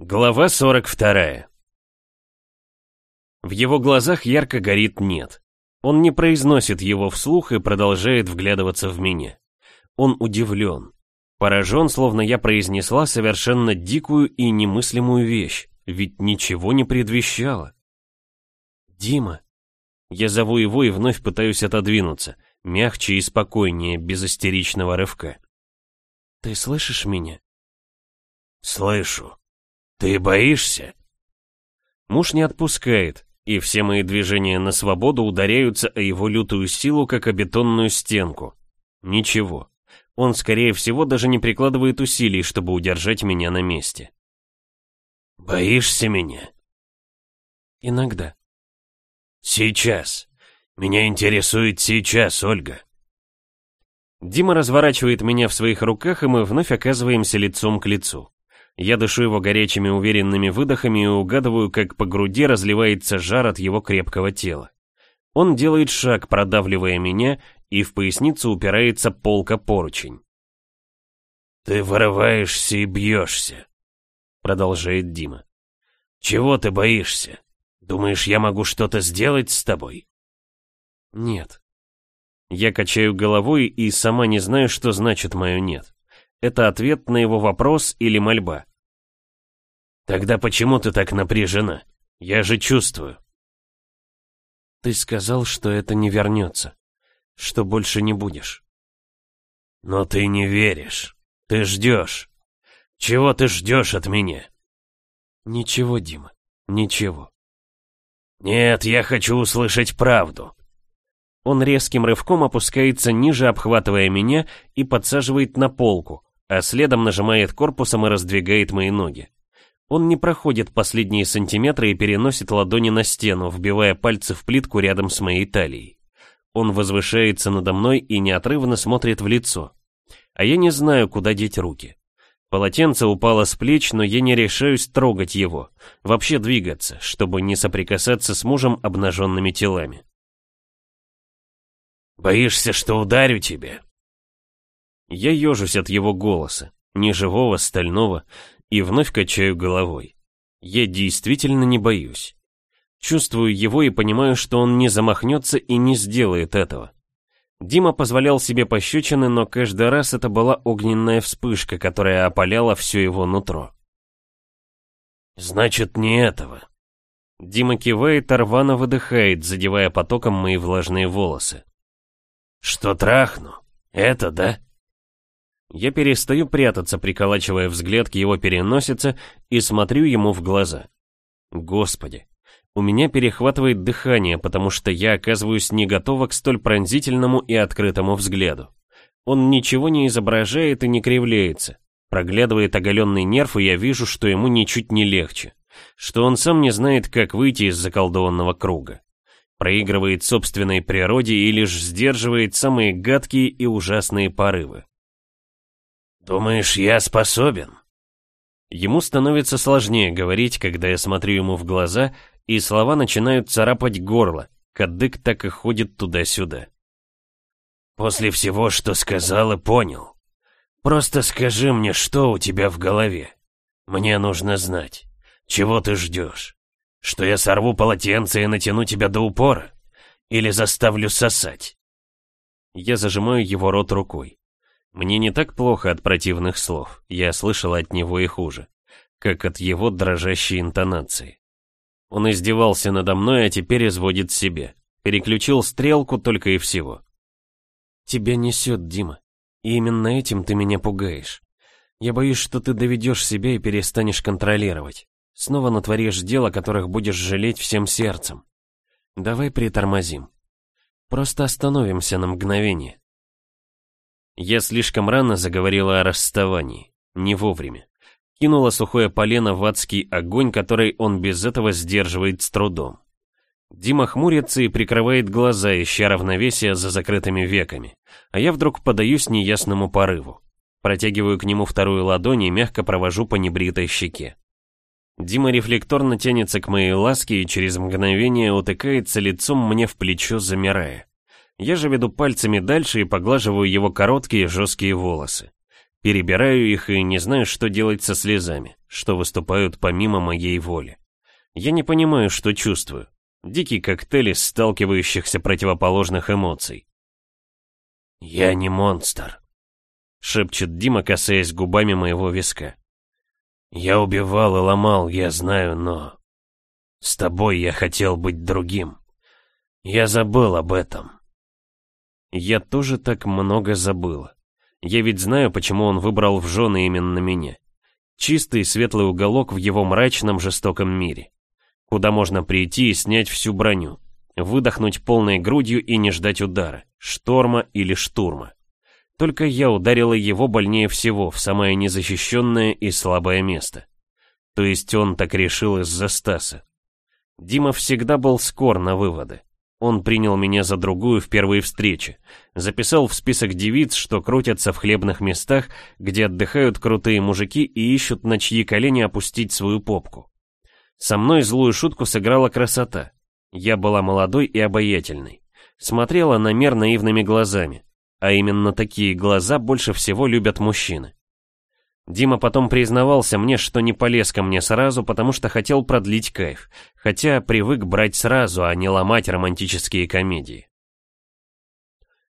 Глава 42 В его глазах ярко горит «нет». Он не произносит его вслух и продолжает вглядываться в меня. Он удивлен. Поражен, словно я произнесла совершенно дикую и немыслимую вещь, ведь ничего не предвещало. «Дима!» Я зову его и вновь пытаюсь отодвинуться, мягче и спокойнее, без истеричного рывка. «Ты слышишь меня?» «Слышу. Ты боишься?» Муж не отпускает, и все мои движения на свободу ударяются о его лютую силу, как о бетонную стенку. Ничего. Он, скорее всего, даже не прикладывает усилий, чтобы удержать меня на месте. «Боишься меня?» «Иногда». «Сейчас. Меня интересует сейчас, Ольга». Дима разворачивает меня в своих руках, и мы вновь оказываемся лицом к лицу. Я дышу его горячими уверенными выдохами и угадываю, как по груди разливается жар от его крепкого тела. Он делает шаг, продавливая меня, и в поясницу упирается полка-поручень. «Ты вырываешься и бьешься», — продолжает Дима. «Чего ты боишься? Думаешь, я могу что-то сделать с тобой?» «Нет». Я качаю головой и сама не знаю, что значит мое «нет». Это ответ на его вопрос или мольба. «Тогда почему ты так напряжена? Я же чувствую». «Ты сказал, что это не вернется, что больше не будешь». «Но ты не веришь. Ты ждешь. Чего ты ждешь от меня?» «Ничего, Дима, ничего». «Нет, я хочу услышать правду». Он резким рывком опускается ниже, обхватывая меня и подсаживает на полку, а следом нажимает корпусом и раздвигает мои ноги. Он не проходит последние сантиметры и переносит ладони на стену, вбивая пальцы в плитку рядом с моей талией. Он возвышается надо мной и неотрывно смотрит в лицо. А я не знаю, куда деть руки. Полотенце упало с плеч, но я не решаюсь трогать его, вообще двигаться, чтобы не соприкасаться с мужем обнаженными телами. «Боишься, что ударю тебя?» Я ежусь от его голоса, неживого, стального, и вновь качаю головой. Я действительно не боюсь. Чувствую его и понимаю, что он не замахнется и не сделает этого. Дима позволял себе пощечины, но каждый раз это была огненная вспышка, которая опаляла все его нутро. «Значит, не этого». Дима кивает, а рвано выдыхает, задевая потоком мои влажные волосы. «Что трахну? Это, да?» Я перестаю прятаться, приколачивая взгляд к его переносице и смотрю ему в глаза. Господи, у меня перехватывает дыхание, потому что я оказываюсь не готова к столь пронзительному и открытому взгляду. Он ничего не изображает и не кривляется. Проглядывает оголенный нерв, и я вижу, что ему ничуть не легче. Что он сам не знает, как выйти из заколдованного круга. Проигрывает собственной природе и лишь сдерживает самые гадкие и ужасные порывы. «Думаешь, я способен?» Ему становится сложнее говорить, когда я смотрю ему в глаза, и слова начинают царапать горло, кадык так и ходит туда-сюда. «После всего, что сказал и понял, просто скажи мне, что у тебя в голове. Мне нужно знать, чего ты ждешь. Что я сорву полотенце и натяну тебя до упора? Или заставлю сосать?» Я зажимаю его рот рукой. Мне не так плохо от противных слов, я слышал от него и хуже, как от его дрожащей интонации. Он издевался надо мной, а теперь изводит себе. Переключил стрелку только и всего. Тебя несет, Дима. И именно этим ты меня пугаешь. Я боюсь, что ты доведешь себя и перестанешь контролировать. Снова натворишь дел, о которых будешь жалеть всем сердцем. Давай притормозим. Просто остановимся на мгновение. Я слишком рано заговорила о расставании, не вовремя. Кинула сухое полено в адский огонь, который он без этого сдерживает с трудом. Дима хмурится и прикрывает глаза, ища равновесия за закрытыми веками. А я вдруг подаюсь неясному порыву. Протягиваю к нему вторую ладонь и мягко провожу по небритой щеке. Дима рефлекторно тянется к моей ласке и через мгновение утыкается лицом мне в плечо, замирая. Я же веду пальцами дальше и поглаживаю его короткие жесткие волосы. Перебираю их и не знаю, что делать со слезами, что выступают помимо моей воли. Я не понимаю, что чувствую. Дикий коктейль из сталкивающихся противоположных эмоций. «Я не монстр», — шепчет Дима, касаясь губами моего виска. «Я убивал и ломал, я знаю, но... С тобой я хотел быть другим. Я забыл об этом». Я тоже так много забыла. Я ведь знаю, почему он выбрал в жены именно меня. Чистый светлый уголок в его мрачном жестоком мире. Куда можно прийти и снять всю броню. Выдохнуть полной грудью и не ждать удара, шторма или штурма. Только я ударила его больнее всего в самое незащищенное и слабое место. То есть он так решил из-за Стаса. Дима всегда был скор на выводы. Он принял меня за другую в первой встрече, записал в список девиц, что крутятся в хлебных местах, где отдыхают крутые мужики и ищут на чьи колени опустить свою попку. Со мной злую шутку сыграла красота. Я была молодой и обаятельной. Смотрела на мир наивными глазами. А именно такие глаза больше всего любят мужчины. Дима потом признавался мне, что не полез ко мне сразу, потому что хотел продлить кайф, хотя привык брать сразу, а не ломать романтические комедии.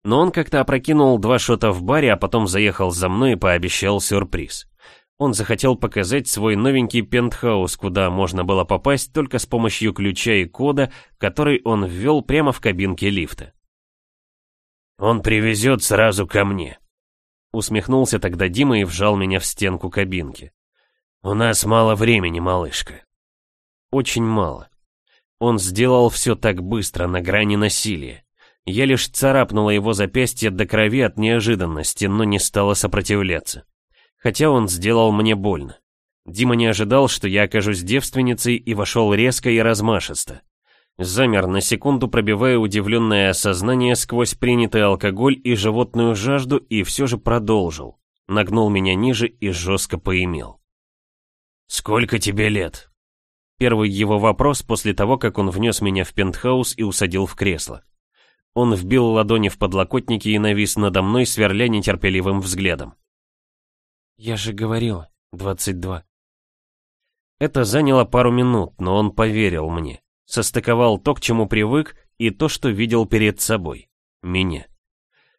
Но он как-то опрокинул два шота в баре, а потом заехал за мной и пообещал сюрприз. Он захотел показать свой новенький пентхаус, куда можно было попасть только с помощью ключа и кода, который он ввел прямо в кабинке лифта. «Он привезет сразу ко мне», Усмехнулся тогда Дима и вжал меня в стенку кабинки. «У нас мало времени, малышка». Очень мало. Он сделал все так быстро, на грани насилия. Я лишь царапнула его запястье до крови от неожиданности, но не стала сопротивляться. Хотя он сделал мне больно. Дима не ожидал, что я окажусь девственницей и вошел резко и размашисто. Замер на секунду, пробивая удивленное осознание сквозь принятый алкоголь и животную жажду, и все же продолжил. Нагнул меня ниже и жестко поимел. «Сколько тебе лет?» Первый его вопрос после того, как он внес меня в пентхаус и усадил в кресло. Он вбил ладони в подлокотники и навис надо мной, сверля нетерпеливым взглядом. «Я же говорила, 22». Это заняло пару минут, но он поверил мне. Состыковал то, к чему привык, и то, что видел перед собой. Меня.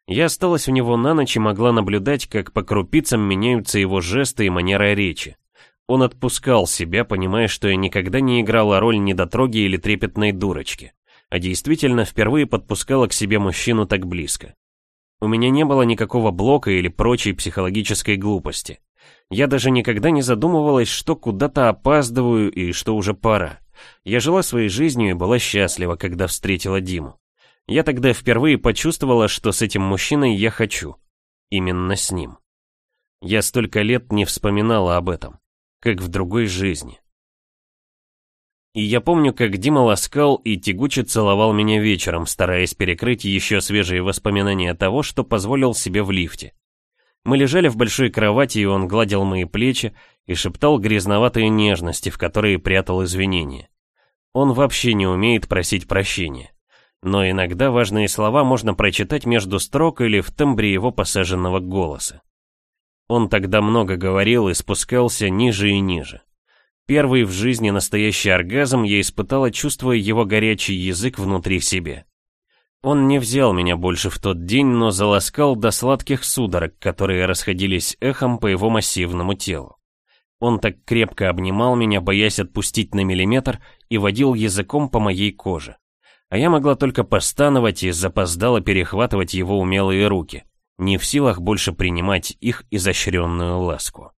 Я осталась у него на ночь и могла наблюдать, как по крупицам меняются его жесты и манера речи. Он отпускал себя, понимая, что я никогда не играла роль недотроги или трепетной дурочки, а действительно впервые подпускала к себе мужчину так близко. У меня не было никакого блока или прочей психологической глупости. Я даже никогда не задумывалась, что куда-то опаздываю и что уже пора. Я жила своей жизнью и была счастлива, когда встретила Диму. Я тогда впервые почувствовала, что с этим мужчиной я хочу. Именно с ним. Я столько лет не вспоминала об этом, как в другой жизни. И я помню, как Дима ласкал и тягуче целовал меня вечером, стараясь перекрыть еще свежие воспоминания того, что позволил себе в лифте. Мы лежали в большой кровати, и он гладил мои плечи и шептал грязноватые нежности, в которые прятал извинения. Он вообще не умеет просить прощения. Но иногда важные слова можно прочитать между строк или в тембре его посаженного голоса. Он тогда много говорил и спускался ниже и ниже. Первый в жизни настоящий оргазм я испытала, чувствуя его горячий язык внутри себя. Он не взял меня больше в тот день, но заласкал до сладких судорог, которые расходились эхом по его массивному телу. Он так крепко обнимал меня, боясь отпустить на миллиметр, и водил языком по моей коже. А я могла только постановать и запоздало перехватывать его умелые руки, не в силах больше принимать их изощренную ласку.